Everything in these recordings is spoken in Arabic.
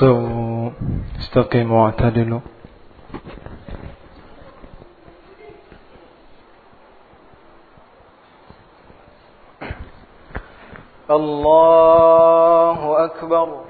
استووا استقيموا واعتدلوا الله أكبر.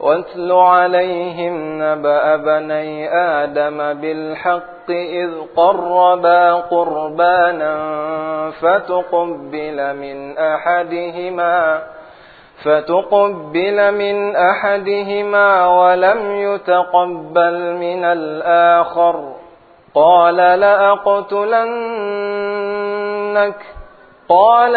واتل عليهم نبأ بني آدم بالحق إذ قربا قربانا فتقبل من أحدهما فتقبل من أحدهما ولم يتقبل من الآخر. قال لأقتلنك. قال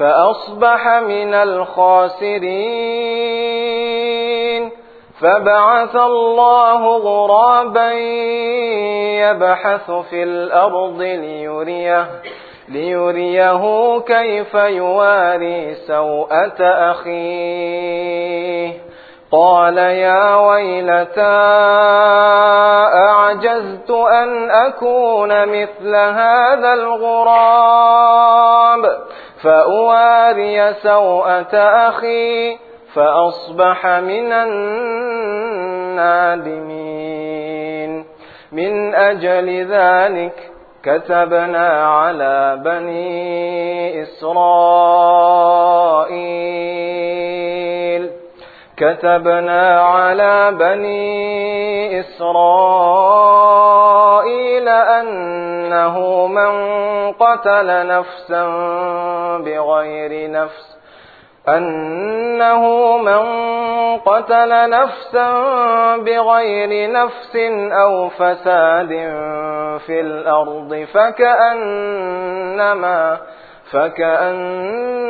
فأصبح من الخاسرين. فبعث الله غرابا يبحث في الأرض ليريه ليريه كيف يواري سوءة أخيه. قال يا ويلتى أعجزت أن أكون مثل هذا الغراب؟ فأواري سوءة أخي فأصبح من النادمين. من أجل ذلك كتبنا على بني إسرائيل. كتبنا على بني إسرائيل قتل نفسا بغير نفس. أنه من قتل نفسا بغير نفس أو فساد في الأرض فكأنما فكأنما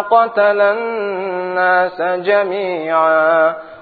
قتل الناس جميعا.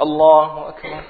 الله أكبر